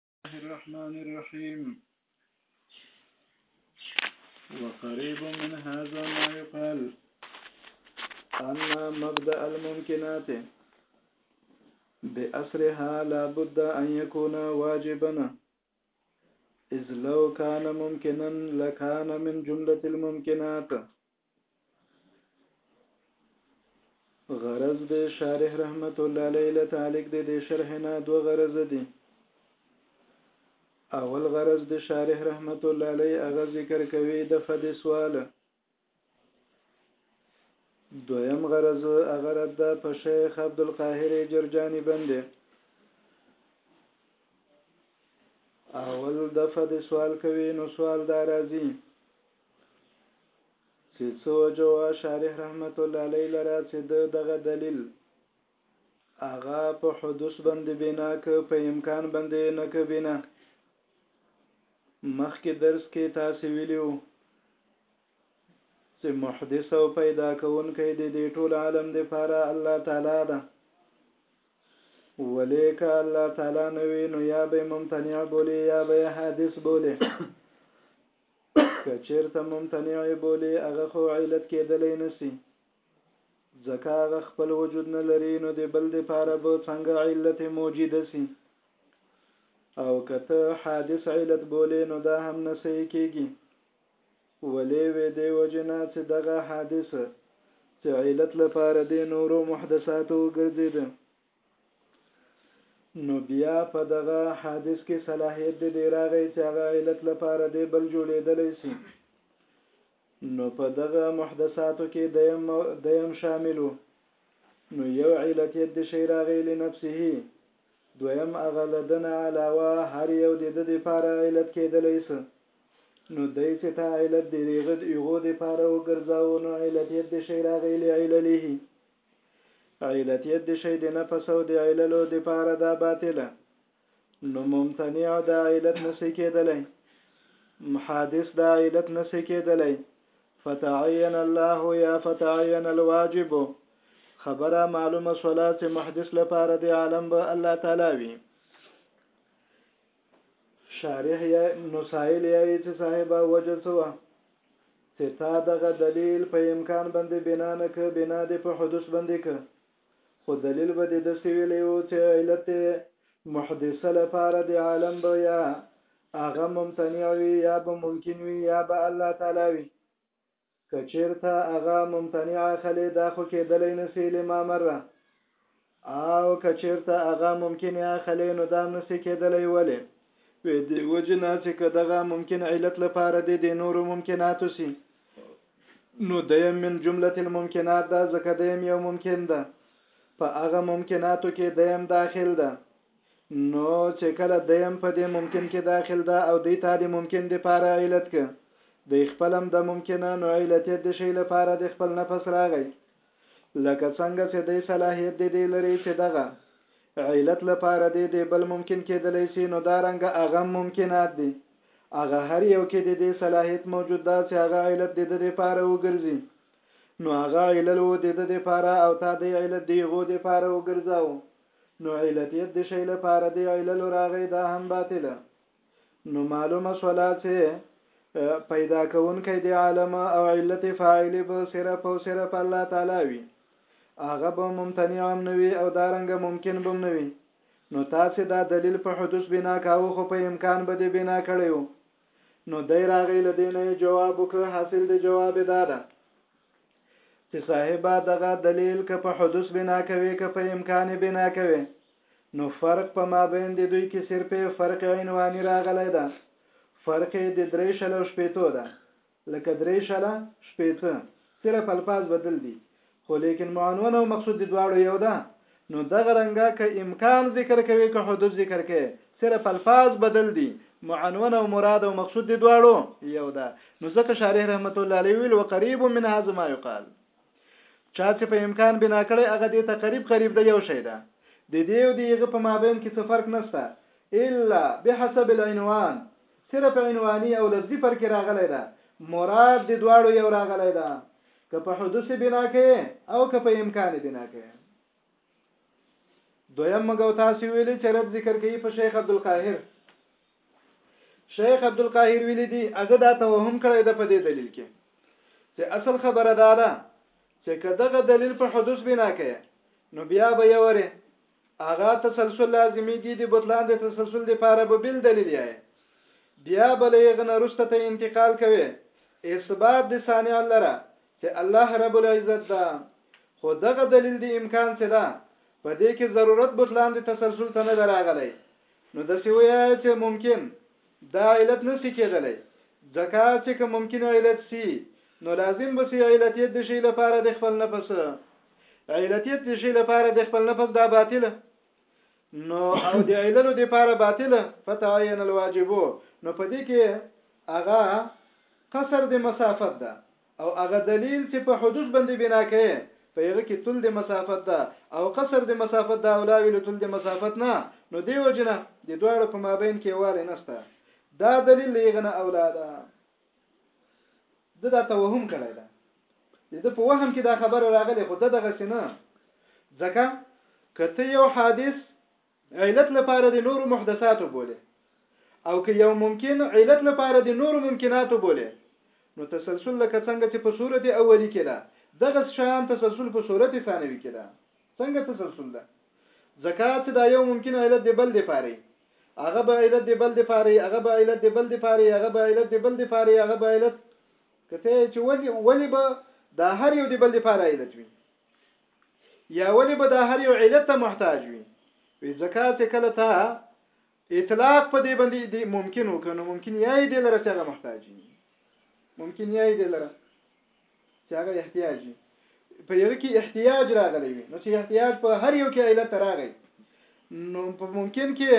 الرحمن الرحيم وقريب من هذا ما يقال أن مبدأ الممكنات بأسرها لا بد أن يكون واجبا إذ لو كان ممكنا لكان من جملة الممكنات غرض د شارح رحمت الله علیه له تعلق د دې شرح نه دوه غرض دي اول غرض د شارح رحمت الله علیه هغه ذکر کوي د فد سوال دویم غرض هغه رد په شیخ عبد القاهر جرجانی باندې اول د فد سوال کوي نو سوال دا راځي چې څه وجه وه شارح رحمت الله علیه لره چې د دغه دلیل هغه په حدوث باندې بنا که په امکان باندې نه که بنا مخکې درس کې تاسو ویلیو چې محدث او پیدا کوونکی دی د ټول عالم د پاره الله تعالی ده ولیک الله تعالی نوې نو یا به ممتنع بولی یا به حادث بولی که چیرته ممتنع یې بولې هغه خو علت کېدلی نسی ځکه هغه خپل وجود نه لري نو د بل د پاره به څنګه علت موجود سي او کته حادث علت بولې نو دا هم نه صحیح کېږي ولې وې دی وجنا چې دغه حادث چې علت لپاره د نورو محدثاتو ګرځید نو بيا په دغه حادث کې صلاحيت دې دی راغی چې هغه علت لپاره دې بل جوړېدلی سي نو په دغه محدثاتو کې دیم دیم شاملو نو یو علتیت د شی راغی لنفسه دویم هغه لدنه علاوه هر یو د د لپاره علت کېدلی سه نو دای چې تا علت د ریغد ایغو د لپاره وګرځاو نو علتیت د شی راغی لعلله علتیت د شی د نفس او د عللو د پاره دا باطله نو ممتنع د علت نسی کېدلی حادث د علت نسی کېدلی فتعین الله یا فتعین الواجب خبره معلومه سولا چې محدث لپاره د عالم به الله تعالی وي شارح یا نسائل یا چې صاحب وجه سوا څه تا دغه دليل په امکان بندې بنا نه که بنا دې په حدوث بندې که خو دليل به دې دسې ویلې وو چې علت محدثه لپاره د عالم به یا هغه ممتنع وي یا به ممکن وي یا به الله تعالی وي کچیرته هغه ممتنع خلې دا خو کېدلی نسی لما مره او که چیرته هغه ممکن اخلې نو دا نسې کیدلی ولې؟ وې دې وجې نه چې که دغه ممکن علت لپاره دې دې نورو ممکناتو سي نو دیم من جملة الممکنات ده ځکه دیم یو ممکن ده په هغه ممکناتو کې دیم داخل ده نو چې کله دیم په دې ممکن کې داخل ده او دی تا دې ممکن دې پاره علت که دی خپلم د ممکنه نو علتیت د شی لپاره د خپل نفس راغی لکه څنګه چې دی صلاحیت د دې لري چې دغه علت لپاره دې دې بل ممکن کېدلی شي نو دا رنګه هغه هم ممکنات دي هغه هر یو کې د دې صلاحیت موجود ده چې هغه علت د ده دپاره وګرځي نو هغه علل و د ده دپاره او تا دی علت د هغو دپاره وګرځاو نو علتیت د شی لپاره د عللو راغی دا هم باطله نو معلومه شولا چې پیدا کوونکی دی عالم او علت فاعل به صرف او صرف الله تعالی وي هغه به ممتنع هم نه وي او دا رنګ ممکن به نه وي نو تاسو دا دلیل په حدوث بنا کاوه خو په امکان به دی بنا کړیو نو دای راغی لدینه جواب وکړه حاصل دی جواب دادا چې صاحب دغه دلیل که په حدوث بنا کوي که په امکان بنا کوي نو فرق په مابین د دوی کې صرف فرق عنواني راغلی ده فرق د درې شلو شپېتو ده لکه درې شله شپېته صرف الفاظ بدل دي خو لیکن معنون او مقصود د دواړو یو ده نو دغه رنګه که امکان ذکر کوې که حدود ذکر کوې صرف الفاظ بدل دي معنون او مراد او مقصود دي دواړو یو ده نو ځکه شارح رحمت الله علیه ویل وقریب من هذا ما یقال چا چې په امکان بنا کړي هغه دې ته قریب قریب دی یو شی ده د دې او دیغه په مابین کې څه فرق نشته الا بحسب العنوان صرف عنواني او لفظي فرق راغلی ده مراد د دواړو یو راغلی ده که په حدوث بنا کوي او که په امکان بنا کوي دویم مګو تاسو ویلي چې رد ذکر کوي په شیخ عبد القاهر شیخ عبد القاهر ویلي دي هغه دا توهم کړی د په دې دلیل کې چې اصل خبره دا ده چې کداغه دلیل په حدوث بنا کوي نو بیا به یوره اغا تسلسل لازمیږي د بطلان د تسلسل لپاره به بل دلیل یای بیا به له هغه نه رسته ته انتقال کوي اثبات د صانع لره چې الله رب العزت ده خو دغه دلیل د امکان څه ده په دې کې ضرورت بطلان د تسلسل ته نه دراغلی نو د سی ویا چې ممکن دا علت نسی کېدلی ځکه چې که ممکن علت سی نو لازم به سی علتیت د شی لپاره د خپل نفس علتیت د شی لپاره د خپل نفس دا باطله نو او د عللو د لپاره باطله فتعین الواجبو نو په دې کې هغه قصر د مسافت ده او هغه دلیل چې په حدوث باندې بنا کوي په هغه کې تل د مسافت ده او قصر د مسافت ده او لاوی له تل د مسافت نه نو دی وجنه د دواړو په مابین کې والی نشته دا دلیل لغنه اولاده ده دا توهم کړی ده د ده په وهم کې دا خبره راغلی خو ده دغسې نه ځکه که ته یو حادث علت لپاره د نورو محدثاتو بولې او که یو ممکن علت لپاره د نورو ممکناتو بولې نو تسلسل لکه څنګه چې په صورت اولی کې ده دغه شان تسلسل په صورت ثانوي کې ده څنګه تسلسل ده ځکه چې دا یو ممکن علت دی بل دی پاره هغه به علت دی بل دی فاري هغه به علت دی بل دی فاري هغه به علت دی بل دی فاري هغه به علت کته چې ولی ولی به دا هر یو دی بل دی فاري علت وي یا ولی به دا هر یو علت ته محتاج وي وی زکات چې کله تا اطلاق په دې باندې دی ممکن وکنه ممکن یې دې لره چې هغه محتاج وي ممکن یې دې لره چې هغه احتیاج وي په یو کې احتیاج راغلی وي نو چې احتیاج په هر یو کې علت راغی نو په ممکن کې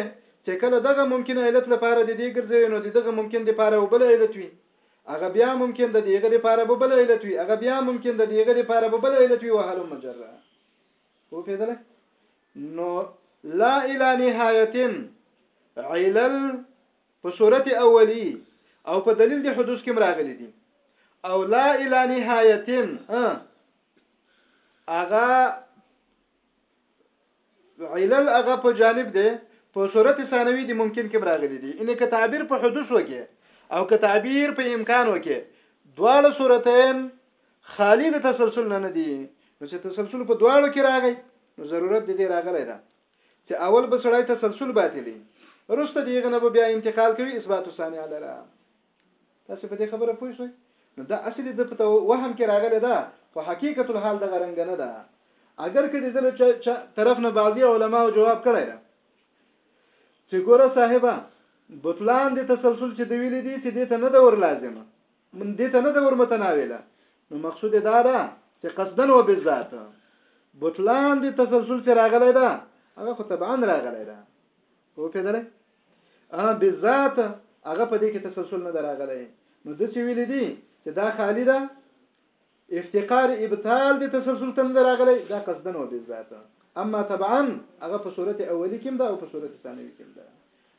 چې کله دغه ممکن علت لپاره د دې ګرځوي نو دغه ممکن لپاره وبل علت وي هغه بیا ممکن د دغه لپاره وبل علت وي هغه بیا ممکن د دغه لپاره وبل علت وي وهلم مجرا هو پیدل نو لا الى نهایتن علل په صورت اولی او په دلیل د حدوث کم راغلی دی او لا الی نهایتن اغا علل اغا په جانب دی په صورت ثانوي دی ممکن کم راغلی دی ان که تعبیر په حدوث وکي او که تعبیر په امکان وکي دواړه صورتین خالی د تسلسل نه نه دي نو چې تسلسل په دواړو کې راغی نو ضرورت دې راغلی ده چه اول به سړی تسلسل باطلی رسته دی غنه به بیا انتقال کوي اثبات السامع لره تاسو په دې خبره پوه شئ نو دا اصلي د پته وهم کې راغلی دا خو حقیقت الحال د غرنګ نه ده اگر که د دل چا طرف نه بعضي علما جواب کړی دا چې ګوره صاحبہ بطلان د تسلسل چې دی ویل دي چې دې ته نه دور لازمه من دې ته نه ده ورمتناوله نو مقصود دا ده چې قصدن و بالذات بطلان دي تسلسل چې راغلی ده هغه خو طبعا راغلی ده په پیدلې ا بالذات هغه په دې کې تسلسل نه راغلی نو د څه ویل دي چې دا خالی ده افتقار ابطال دې تسلسل ته نه ده راغلی دا قصدا و بالذات اما طبعا هغه په صورت اولی کې هم ده او په صورت ثانوي کې هم ده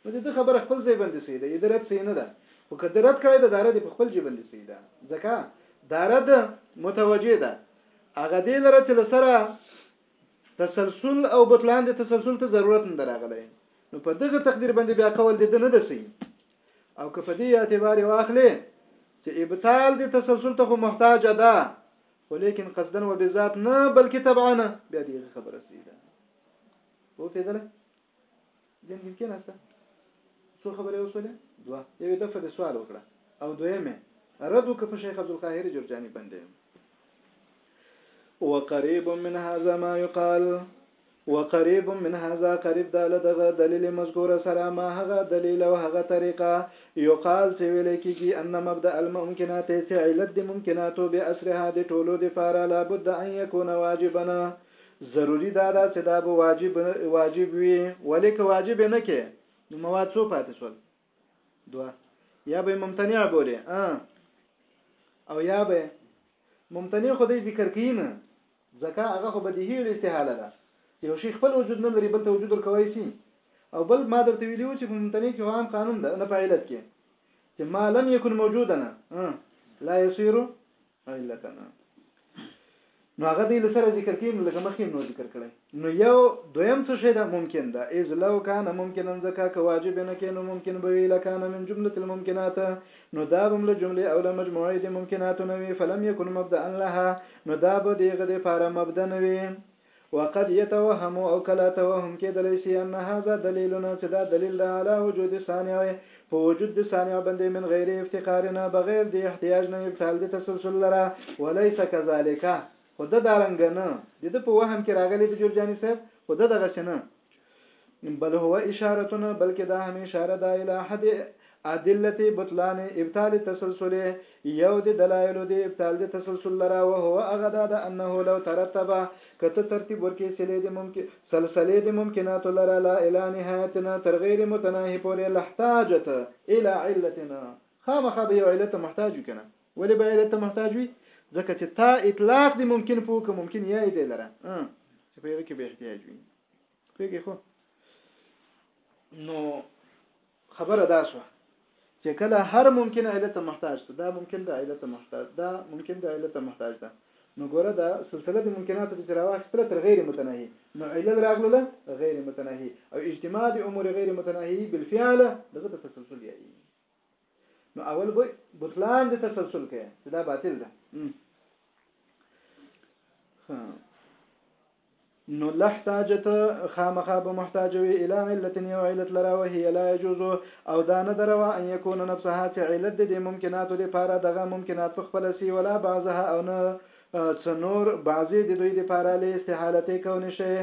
نو د دې خبره خپل ځای باندې صحیح ده د رد صحیح نه ده خو که د رد کړی د داره دې په خپل ځای باندې صحیح ده ځکه دا رد متوجه ده هغه دې لره چې لسره تسلسل او بطلان د تسلسل ته ضرورت نه راغلی نو په دغه تقدیر باندې بیا قول دې نه دسی او که په دې اعتبار یې واخلې چې ابطال دې تسلسل ته خو محتاج ده خو لیکن قصدن و بذات نه بلکې طبعا نه بیا دې خبره سي ده وو فیدله دین کې کې نهسته څو خبرې وسولې دوه یو دفعه د سوال وکړه او دویمه رد وکړه په شیخ عبد القاهر جرجاني باندې وقريب من هذا ما يقال وقريب من هذا قريب دا لدغه دلیل مذکور سره ما هغه دلیل او هغه طریقه یقال چې ویل کیږي ان مبدا الممکنات چې علت د ممکناتو به اسرها د ټولو د پاره لابد ان يكون واجبنا ضروری دا دا چې دا به واجب واجب وي ولیک واجب نه کې نو مواد څو پاتې شول دوه یا به ممتنع بوله او یا به ممتنع خو دې ذکر کین ځکه هغه خو بدیهی الاستحاله ده یو شی خپل وجود نه لري بل ته وجود ورکوي سي او بل ما درته ویلو چې په ممتنع کې عام قانون ده نه په علت کې چې ما لم يكن موجودا لا يصير علتنا نو هغه دی لسره ذکر کین لکه مخې نو ذکر کړی نو یو دویم څه شی دا ممکن ده اذ لو کان ممکن ان زکا که واجب نه کینو ممکن به ویل کان من جمله الممکنات نو دا بم له جمله او له مجموعه د ممکنات نه وی فلم یکن مبدا لها نو دا به دیغه د پاره مبدا نه وی وقد يتوهم او کله توهم کېدلی شي ان هذا دليل چې دا دليل ده على وجود الصانع په وجود د صانع باندې من غير افتقار نه بغير د احتياج نه ابطال د تسلسل لره وليس كذلك خو د دارنګ نه د ده په وهم کې راغلی د جرجاني صاحب خو د دغه شنه بل هو اشارتون بلکې دا هم اشاره ده اله حد ادله بطلان ابطال تسلسل یو د دلایل د ابطال د تسلسل لره او هو هغه دا ده انه لو ترتب کته ترتیب ورکې سلې د ممکن سلسله د ممکنات لره لا اله نهایتنا تر غیر متناهی پورې لحتاجت اله علتنا خامخا به یو علت محتاج کنه ولې باید ته محتاج وي ځکه چې تا اطلاق دی ممکن پو که ممکن یا دی لره چې په یوه کې به احتیاج وي پیږي خو نو خبره دا شو چې کله هر ممکن علت ته محتاج ده دا ممکن د علت ته محتاج دا ممکن د علت ته محتاج ده نو ګوره دا سلسله د ممکناتو چې راوخستله تر غیر متناهي نو علل راغله غیر متناهي او اجتماع د امور غیر متناهي بالفعل دغه تسلسل یې نو اول به بطلان د تسلسل کې چې دا باطل ده نو لحتاجت خامخا به محتاج وي الى علت یو علت لرا وهي لا يجوز او دا نه دروا ان يكون نفسها چې علت د ممکنات لپاره دغه ممکنات په خپل سي ولا بعضها او نه څه نور بعضې د دوی دپاره له استحالتې کونې شی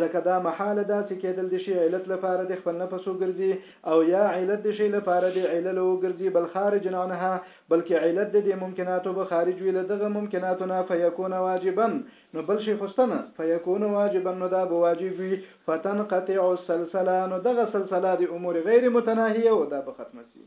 ځکه دا محاله ده چې کېدل د شي علت لپاره د خپل نفس وګرځي او یا علت د شي لپاره د علل وګرځي بل خارج عنها بلکې علت د دې ممکناتو به خارج وي له دغه ممکناتو نه فیکون واجبا نو بل شي خو ستنه فیکون واجبا نو دا به واجب وي فتنقطع السلسله نو دغه سلسله د امور غیر متناهیه او دا به ختمه شي